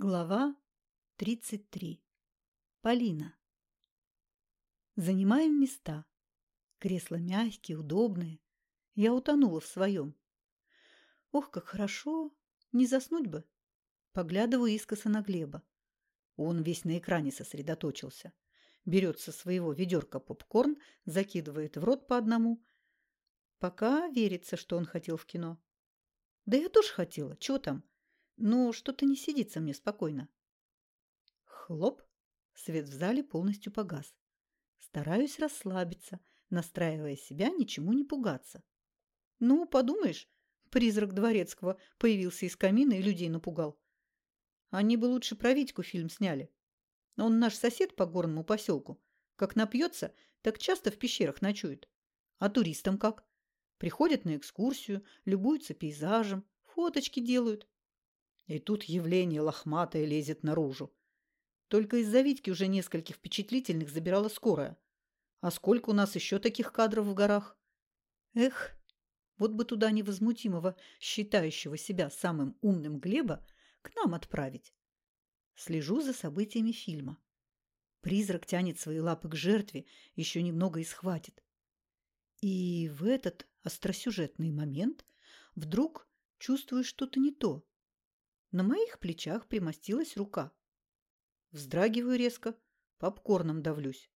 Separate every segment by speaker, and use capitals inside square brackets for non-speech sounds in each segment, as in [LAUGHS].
Speaker 1: Глава 33. Полина. Занимаем места. Кресла мягкие, удобные. Я утонула в своем. Ох, как хорошо. Не заснуть бы. Поглядываю искоса на Глеба. Он весь на экране сосредоточился. Берет со своего ведерка попкорн, закидывает в рот по одному. Пока верится, что он хотел в кино. Да я тоже хотела. Чего там? Но что-то не сидится мне спокойно. Хлоп! Свет в зале полностью погас. Стараюсь расслабиться, настраивая себя ничему не пугаться. Ну, подумаешь, призрак Дворецкого появился из камина и людей напугал. Они бы лучше про Витьку фильм сняли. Он наш сосед по горному поселку. Как напьется, так часто в пещерах ночует. А туристам как? Приходят на экскурсию, любуются пейзажем, фоточки делают. И тут явление лохматое лезет наружу. Только из-за Витьки уже нескольких впечатлительных забирала скорая. А сколько у нас еще таких кадров в горах? Эх, вот бы туда невозмутимого, считающего себя самым умным Глеба, к нам отправить. Слежу за событиями фильма. Призрак тянет свои лапы к жертве, еще немного и схватит. И в этот остросюжетный момент вдруг чувствую что-то не то. На моих плечах примостилась рука. Вздрагиваю резко, попкорном давлюсь.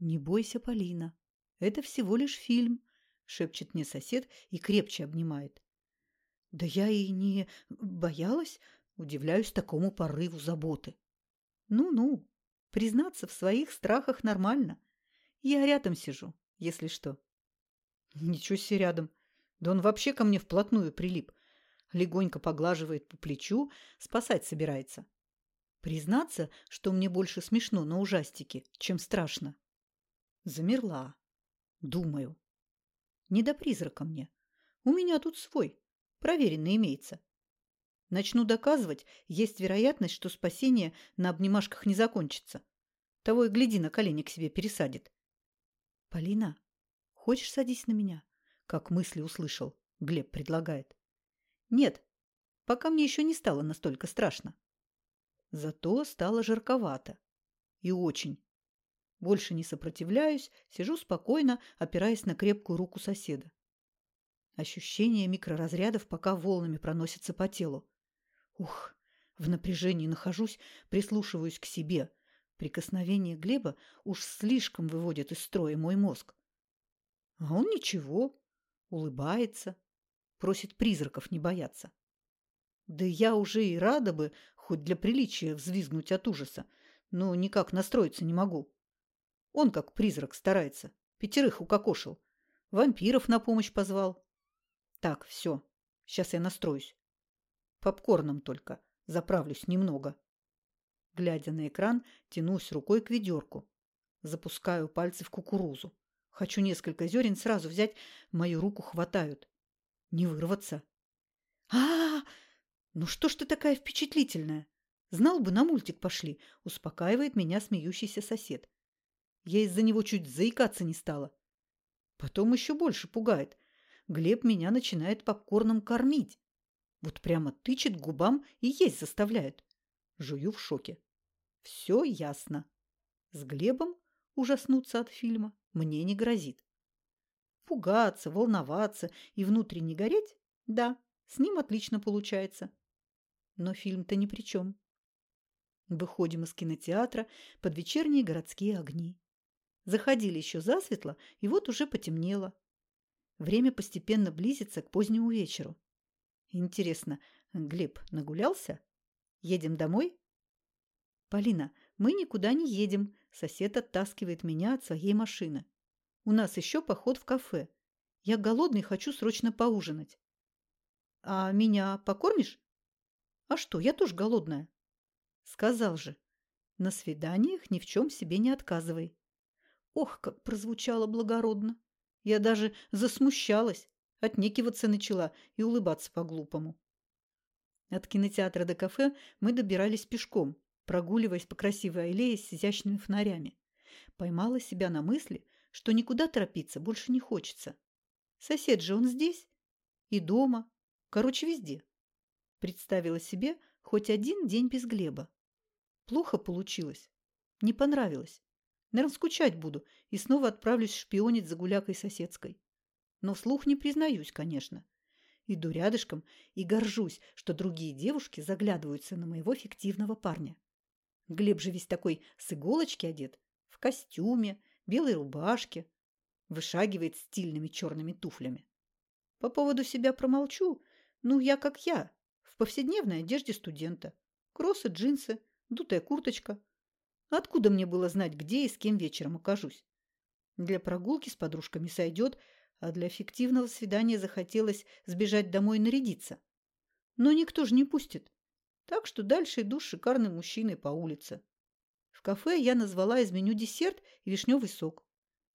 Speaker 1: «Не бойся, Полина, это всего лишь фильм», — шепчет мне сосед и крепче обнимает. «Да я и не боялась», — удивляюсь такому порыву заботы. «Ну-ну, признаться в своих страхах нормально. Я рядом сижу, если что». «Ничего себе рядом. Да он вообще ко мне вплотную прилип легонько поглаживает по плечу, спасать собирается. Признаться, что мне больше смешно на ужастике, чем страшно. Замерла. Думаю. Не до призрака мне. У меня тут свой. Проверенный имеется. Начну доказывать, есть вероятность, что спасение на обнимашках не закончится. Того и гляди, на колени к себе пересадит. Полина, хочешь садись на меня? Как мысли услышал, Глеб предлагает. Нет, пока мне еще не стало настолько страшно. Зато стало жарковато. И очень. Больше не сопротивляюсь, сижу спокойно, опираясь на крепкую руку соседа. Ощущение микроразрядов пока волнами проносится по телу. Ух, в напряжении нахожусь, прислушиваюсь к себе. Прикосновение Глеба уж слишком выводит из строя мой мозг. А он ничего, улыбается, Просит призраков не бояться. Да я уже и рада бы хоть для приличия взвизгнуть от ужаса, но никак настроиться не могу. Он как призрак старается. Пятерых укокошил. Вампиров на помощь позвал. Так, все. Сейчас я настроюсь. Попкорном только. Заправлюсь немного. Глядя на экран, тянусь рукой к ведерку. Запускаю пальцы в кукурузу. Хочу несколько зерен сразу взять, мою руку хватают. Не вырваться. а, -а, -а! Ну что ж ты такая впечатлительная? Знал бы, на мультик пошли, успокаивает меня смеющийся сосед. Я из-за него чуть заикаться не стала. Потом еще больше пугает. Глеб меня начинает попкорном кормить. Вот прямо тычет губам и есть заставляет. Жую в шоке. Все ясно. С Глебом ужаснуться от фильма мне не грозит. Пугаться, волноваться и внутренне гореть? Да, с ним отлично получается. Но фильм-то ни при чем. Выходим из кинотеатра под вечерние городские огни. Заходили еще засветло, и вот уже потемнело. Время постепенно близится к позднему вечеру. Интересно, Глеб нагулялся? Едем домой? Полина, мы никуда не едем. Сосед оттаскивает меня от своей машины. У нас еще поход в кафе. Я голодный, хочу срочно поужинать. А меня покормишь? А что, я тоже голодная. Сказал же, на свиданиях ни в чем себе не отказывай. Ох, как прозвучало благородно. Я даже засмущалась, отнекиваться начала и улыбаться по-глупому. От кинотеатра до кафе мы добирались пешком, прогуливаясь по красивой аллее с изящными фонарями. Поймала себя на мысли, что никуда торопиться больше не хочется. Сосед же он здесь. И дома. Короче, везде. Представила себе, хоть один день без Глеба. Плохо получилось. Не понравилось. Наверное, скучать буду и снова отправлюсь шпионить за гулякой соседской. Но вслух не признаюсь, конечно. Иду рядышком и горжусь, что другие девушки заглядываются на моего фиктивного парня. Глеб же весь такой с иголочки одет, в костюме, белой рубашке, вышагивает стильными черными туфлями. По поводу себя промолчу. Ну, я как я, в повседневной одежде студента. Кроссы, джинсы, дутая курточка. Откуда мне было знать, где и с кем вечером окажусь? Для прогулки с подружками сойдет, а для фиктивного свидания захотелось сбежать домой и нарядиться. Но никто же не пустит. Так что дальше иду с шикарным мужчиной по улице. В кафе я назвала из меню десерт и вишневый сок.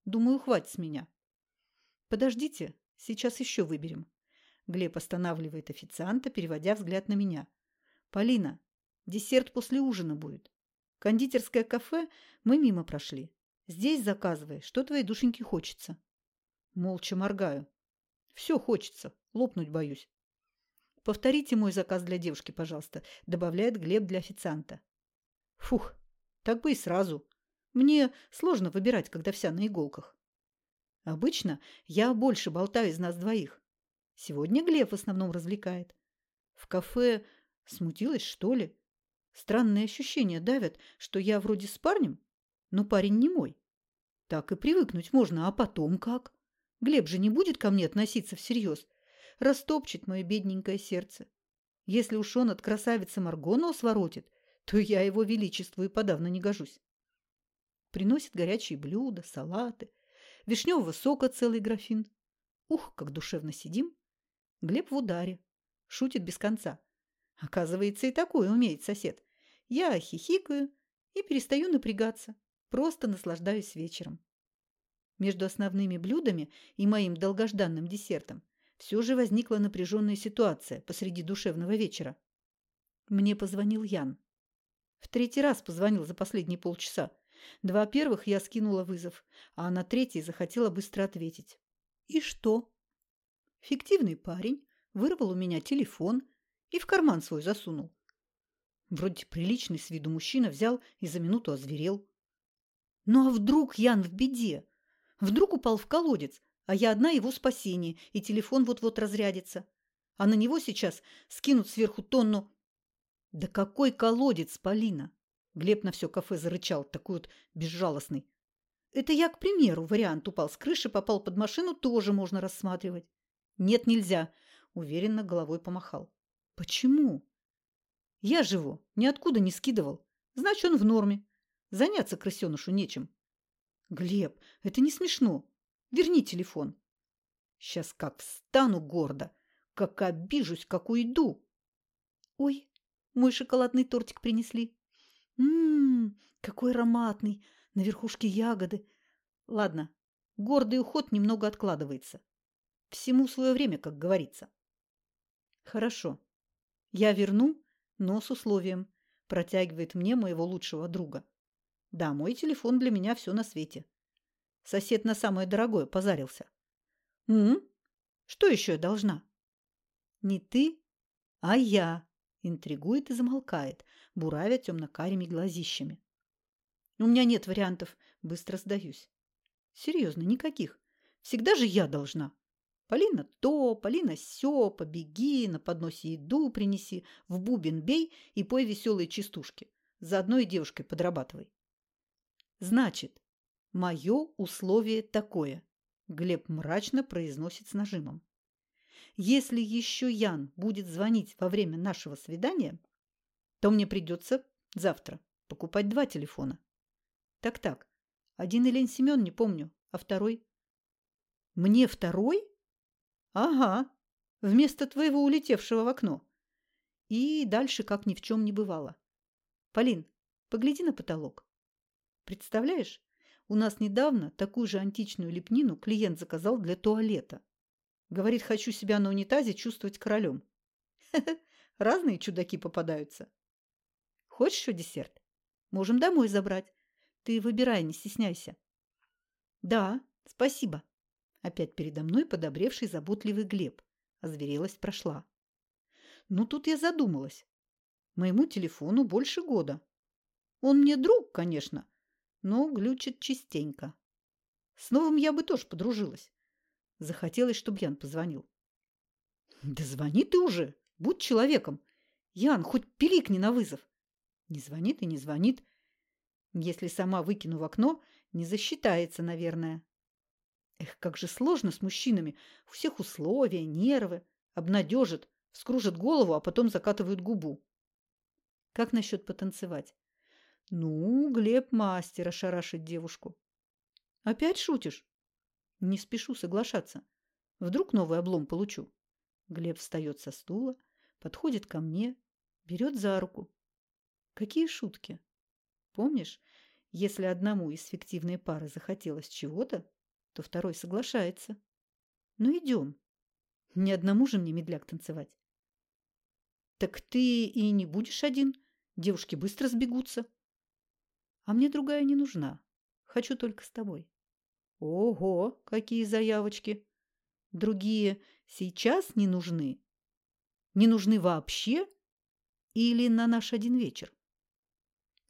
Speaker 1: Думаю, хватит с меня. Подождите, сейчас еще выберем. Глеб останавливает официанта, переводя взгляд на меня. Полина, десерт после ужина будет. Кондитерское кафе мы мимо прошли. Здесь заказывай, что твоей душеньке хочется. Молча моргаю. Все хочется, лопнуть боюсь. Повторите мой заказ для девушки, пожалуйста, добавляет Глеб для официанта. Фух, так бы и сразу. Мне сложно выбирать, когда вся на иголках. Обычно я больше болтаю из нас двоих. Сегодня Глеб в основном развлекает. В кафе смутилась, что ли? Странные ощущения давят, что я вроде с парнем, но парень не мой. Так и привыкнуть можно, а потом как? Глеб же не будет ко мне относиться всерьез. Растопчет мое бедненькое сердце. Если уж он от красавицы Марго нос воротит, то я его величеству и подавно не гожусь приносит горячие блюда, салаты, вишневого сока целый графин. Ух, как душевно сидим. Глеб в ударе. Шутит без конца. Оказывается, и такое умеет сосед. Я хихикаю и перестаю напрягаться. Просто наслаждаюсь вечером. Между основными блюдами и моим долгожданным десертом все же возникла напряженная ситуация посреди душевного вечера. Мне позвонил Ян. В третий раз позвонил за последние полчаса. Два первых я скинула вызов, а на третий захотела быстро ответить. И что? Фиктивный парень вырвал у меня телефон и в карман свой засунул. Вроде приличный с виду мужчина взял и за минуту озверел. Ну а вдруг Ян в беде? Вдруг упал в колодец, а я одна его спасение, и телефон вот-вот разрядится. А на него сейчас скинут сверху тонну... Да какой колодец, Полина? Глеб на все кафе зарычал, такой вот безжалостный. Это я, к примеру, вариант упал с крыши, попал под машину, тоже можно рассматривать. Нет, нельзя, уверенно головой помахал. Почему? Я живу, ниоткуда не скидывал. Значит, он в норме. Заняться крысенышу нечем. Глеб, это не смешно. Верни телефон. Сейчас как встану гордо, как обижусь, как уйду. Ой, мой шоколадный тортик принесли. Ммм, какой ароматный, на верхушке ягоды. Ладно, гордый уход немного откладывается. Всему свое время, как говорится. Хорошо. Я верну, но с условием. Протягивает мне моего лучшего друга. Да, мой телефон для меня все на свете. Сосед на самое дорогое позарился. М, Что еще я должна? Не ты, а я. Интригует и замолкает, буравя темно-карими глазищами. У меня нет вариантов, быстро сдаюсь. Серьезно, никаких. Всегда же я должна. Полина то, Полина сё, побеги, на подносе еду принеси, в бубен бей и пой веселые частушки. Заодно и девушкой подрабатывай. Значит, мое условие такое. Глеб мрачно произносит с нажимом. Если еще Ян будет звонить во время нашего свидания, то мне придется завтра покупать два телефона. Так-так, один Елен Семен, не помню, а второй? Мне второй? Ага, вместо твоего улетевшего в окно. И дальше как ни в чем не бывало. Полин, погляди на потолок. Представляешь, у нас недавно такую же античную лепнину клиент заказал для туалета. Говорит, хочу себя на унитазе чувствовать королем. [LAUGHS] Разные чудаки попадаются. Хочешь еще десерт? Можем домой забрать. Ты выбирай, не стесняйся. Да, спасибо. Опять передо мной подобревший заботливый Глеб. Озверелость прошла. Ну, тут я задумалась. Моему телефону больше года. Он мне друг, конечно, но глючит частенько. С новым я бы тоже подружилась. Захотелось, чтобы Ян позвонил. Да звони ты уже, будь человеком. Ян, хоть пиликни на вызов. Не звонит и не звонит. Если сама выкину в окно, не засчитается, наверное. Эх, как же сложно с мужчинами. У всех условия, нервы. Обнадежат, вскружат голову, а потом закатывают губу. Как насчет потанцевать? Ну, Глеб мастер ошарашить девушку. Опять шутишь? Не спешу соглашаться. Вдруг новый облом получу. Глеб встает со стула, подходит ко мне, берет за руку. Какие шутки? Помнишь, если одному из фиктивной пары захотелось чего-то, то второй соглашается. Ну, идем. Ни одному же мне медляк танцевать. Так ты и не будешь один. Девушки быстро сбегутся. А мне другая не нужна. Хочу только с тобой. Ого, какие заявочки. Другие сейчас не нужны? Не нужны вообще? Или на наш один вечер?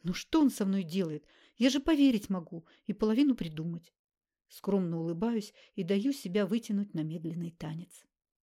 Speaker 1: Ну что он со мной делает? Я же поверить могу и половину придумать. Скромно улыбаюсь и даю себя вытянуть на медленный танец.